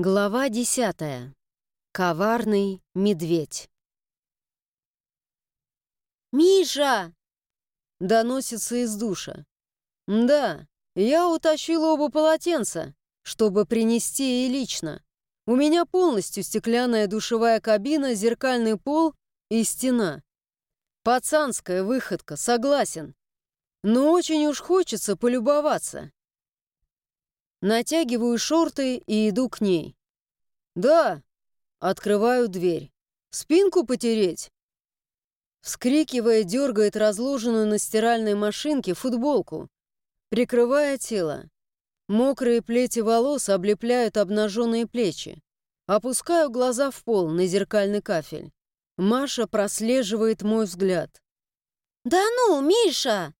Глава десятая. Коварный медведь. «Миша!» — доносится из душа. «Да, я утащил оба полотенца, чтобы принести ей лично. У меня полностью стеклянная душевая кабина, зеркальный пол и стена. Пацанская выходка, согласен. Но очень уж хочется полюбоваться. Натягиваю шорты и иду к ней. «Да!» Открываю дверь. «Спинку потереть?» Вскрикивая, дергает разложенную на стиральной машинке футболку, прикрывая тело. Мокрые плети волос облепляют обнаженные плечи. Опускаю глаза в пол на зеркальный кафель. Маша прослеживает мой взгляд. «Да ну, Миша!»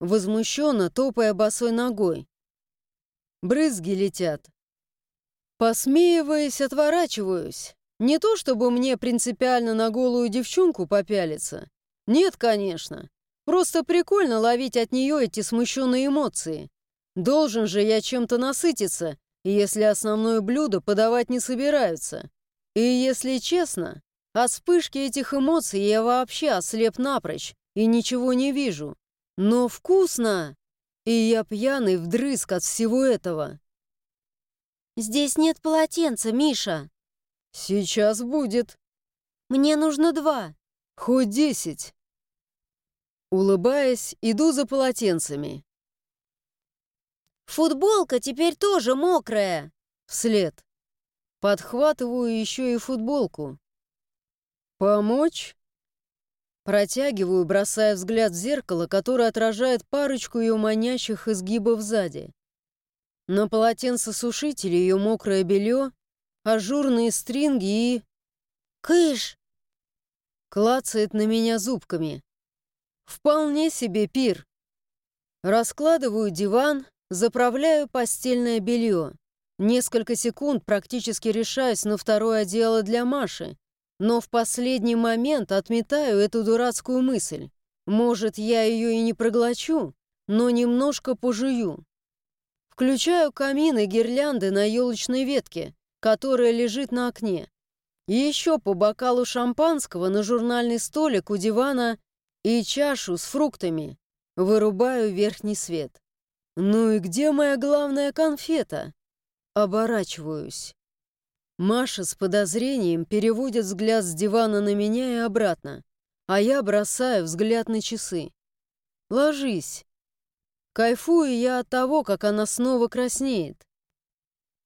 Возмущенно топая босой ногой. Брызги летят. Посмеиваясь, отворачиваюсь. Не то чтобы мне принципиально на голую девчонку попялиться. Нет, конечно. Просто прикольно ловить от нее эти смущенные эмоции. Должен же я чем-то насытиться, если основное блюдо подавать не собираются. И если честно, от вспышки этих эмоций я вообще ослеп напрочь и ничего не вижу. Но вкусно! И я пьяный вдрызг от всего этого. «Здесь нет полотенца, Миша!» «Сейчас будет!» «Мне нужно два!» «Хоть десять!» Улыбаясь, иду за полотенцами. «Футболка теперь тоже мокрая!» Вслед. Подхватываю еще и футболку. «Помочь?» Протягиваю, бросая взгляд в зеркало, которое отражает парочку ее манящих изгибов сзади. На полотенцесушителе ее мокрое белье, ажурные стринги и... «Кыш!» Клацает на меня зубками. Вполне себе пир. Раскладываю диван, заправляю постельное белье. Несколько секунд практически решаюсь на второе одеяло для Маши, но в последний момент отметаю эту дурацкую мысль. Может, я ее и не проглочу, но немножко пожую. Включаю камин и гирлянды на елочной ветке, которая лежит на окне. еще по бокалу шампанского на журнальный столик у дивана и чашу с фруктами. Вырубаю верхний свет. Ну и где моя главная конфета? Оборачиваюсь. Маша с подозрением переводит взгляд с дивана на меня и обратно, а я бросаю взгляд на часы. «Ложись». Кайфую я от того, как она снова краснеет.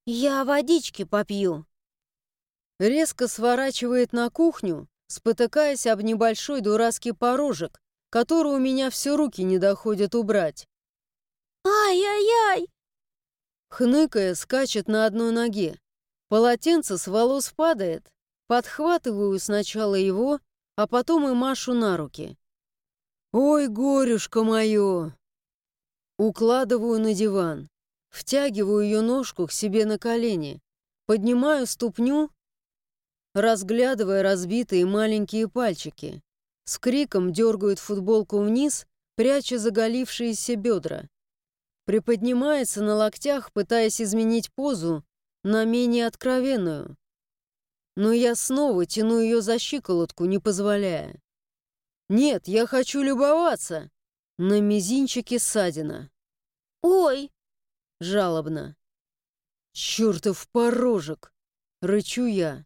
«Я водички попью». Резко сворачивает на кухню, спотыкаясь об небольшой дурацкий порожек, который у меня все руки не доходят убрать. «Ай-яй-яй!» Хныкая, скачет на одной ноге. Полотенце с волос падает. Подхватываю сначала его, а потом и Машу на руки. «Ой, горюшка мое!» Укладываю на диван. Втягиваю ее ножку к себе на колени. Поднимаю ступню, разглядывая разбитые маленькие пальчики. С криком дергают футболку вниз, пряча заголившиеся бедра. Приподнимается на локтях, пытаясь изменить позу, на менее откровенную. Но я снова тяну ее за щиколотку, не позволяя. Нет, я хочу любоваться. На мизинчике ссадина. «Ой!» — жалобно. «Чертов порожек!» — рычу я.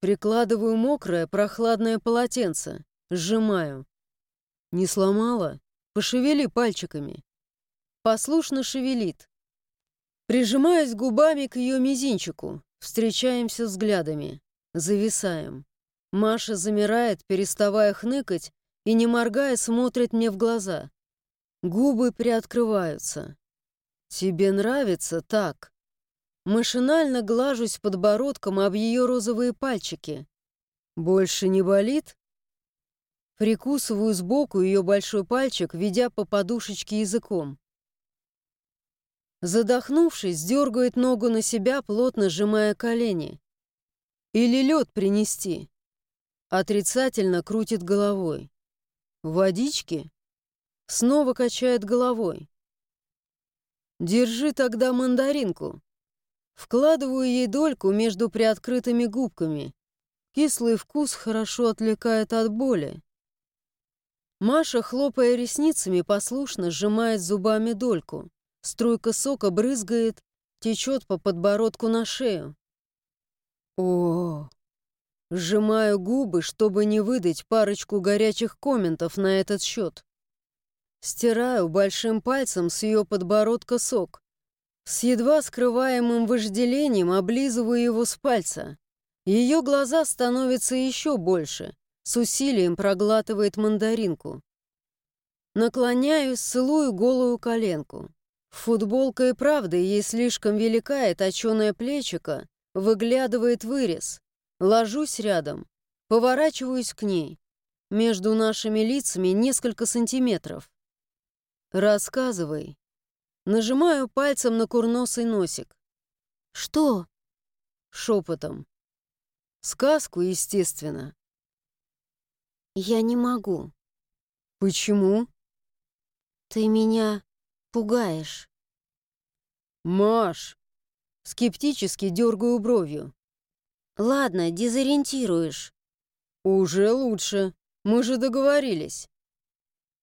Прикладываю мокрое, прохладное полотенце. Сжимаю. «Не сломала? Пошевели пальчиками». Послушно шевелит. Прижимаюсь губами к ее мизинчику, встречаемся взглядами, зависаем. Маша замирает, переставая хныкать, и, не моргая, смотрит мне в глаза. Губы приоткрываются. «Тебе нравится так?» Машинально глажусь подбородком об ее розовые пальчики. «Больше не болит?» Прикусываю сбоку ее большой пальчик, ведя по подушечке языком. Задохнувшись, дергает ногу на себя, плотно сжимая колени. Или лед принести. Отрицательно крутит головой. Водички? Снова качает головой. Держи тогда мандаринку. Вкладываю ей дольку между приоткрытыми губками. Кислый вкус хорошо отвлекает от боли. Маша, хлопая ресницами, послушно сжимает зубами дольку. Струйка сока брызгает, течет по подбородку на шею. О, Сжимаю губы, чтобы не выдать парочку горячих комментов на этот счет. Стираю большим пальцем с ее подбородка сок. С едва скрываемым вожделением облизываю его с пальца. Ее глаза становятся еще больше, с усилием проглатывает мандаринку. Наклоняюсь, целую голую коленку. Футболка и правда ей слишком велика, и точеное плечико выглядывает вырез. Ложусь рядом, поворачиваюсь к ней. Между нашими лицами несколько сантиметров. «Рассказывай». Нажимаю пальцем на курносый носик. «Что?» Шепотом. Сказку, естественно. Я не могу. Почему? Ты меня пугаешь. Маш! Скептически дергаю бровью. Ладно, дезориентируешь. Уже лучше. Мы же договорились.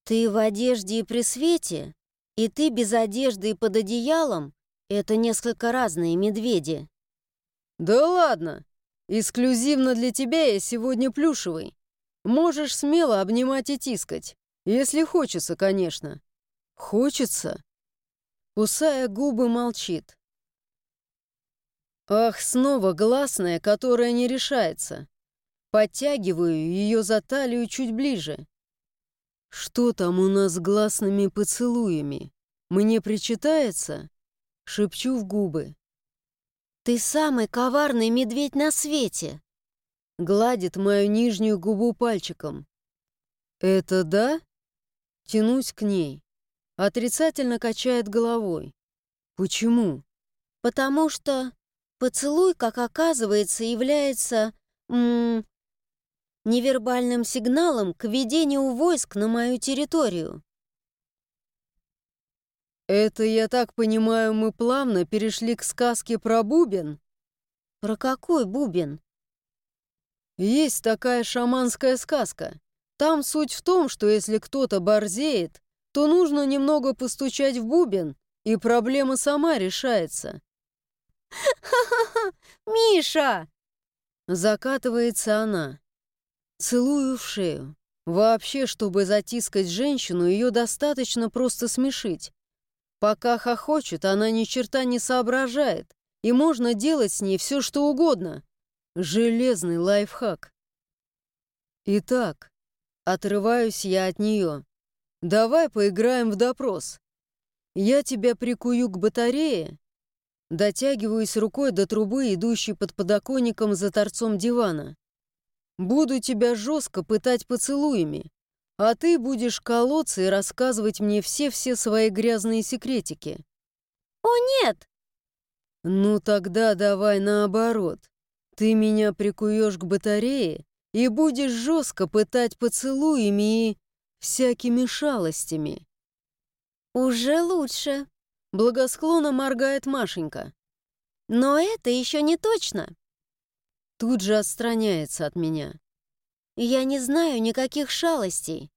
Ты в одежде и при свете, и ты без одежды и под одеялом — это несколько разные медведи. Да ладно. Эксклюзивно для тебя я сегодня плюшевый. Можешь смело обнимать и тискать. Если хочется, конечно. Хочется? Кусая губы, молчит. Ах, снова гласная, которая не решается. Подтягиваю ее за талию чуть ближе. Что там у нас с гласными поцелуями? Мне причитается? Шепчу в губы. Ты самый коварный медведь на свете. Гладит мою нижнюю губу пальчиком. Это да? Тянусь к ней. Отрицательно качает головой. Почему? Потому что Поцелуй, как оказывается, является м невербальным сигналом к ведению войск на мою территорию. Это, я так понимаю, мы плавно перешли к сказке про бубен? Про какой бубен? Есть такая шаманская сказка. Там суть в том, что если кто-то борзеет, то нужно немного постучать в бубен, и проблема сама решается. «Ха-ха-ха! Миша!» Закатывается она. Целую в шею. Вообще, чтобы затискать женщину, ее достаточно просто смешить. Пока хохочет, она ни черта не соображает, и можно делать с ней все, что угодно. Железный лайфхак. Итак, отрываюсь я от нее. Давай поиграем в допрос. Я тебя прикую к батарее, Дотягиваюсь рукой до трубы, идущей под подоконником за торцом дивана. Буду тебя жестко пытать поцелуями, а ты будешь колоться и рассказывать мне все-все свои грязные секретики. О, нет! Ну тогда давай наоборот. Ты меня прикуешь к батарее и будешь жестко пытать поцелуями и всякими шалостями. Уже лучше. Благосклонно моргает Машенька. Но это еще не точно. Тут же отстраняется от меня. Я не знаю никаких шалостей.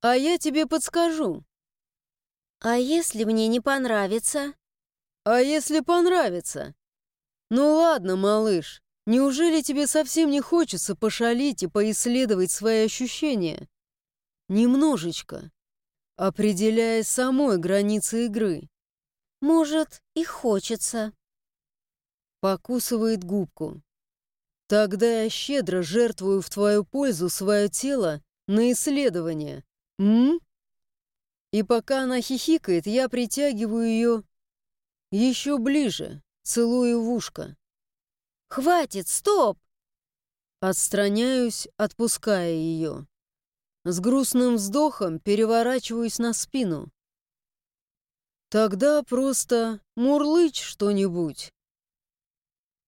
А я тебе подскажу. А если мне не понравится? А если понравится? Ну ладно, малыш, неужели тебе совсем не хочется пошалить и поисследовать свои ощущения? Немножечко определяя самой границы игры. Может, и хочется. Покусывает губку. Тогда я щедро жертвую в твою пользу свое тело на исследование. М? И пока она хихикает, я притягиваю ее еще ближе, целую в ушко. «Хватит, стоп!» Отстраняюсь, отпуская ее. С грустным вздохом переворачиваюсь на спину. Тогда просто мурлычь что-нибудь.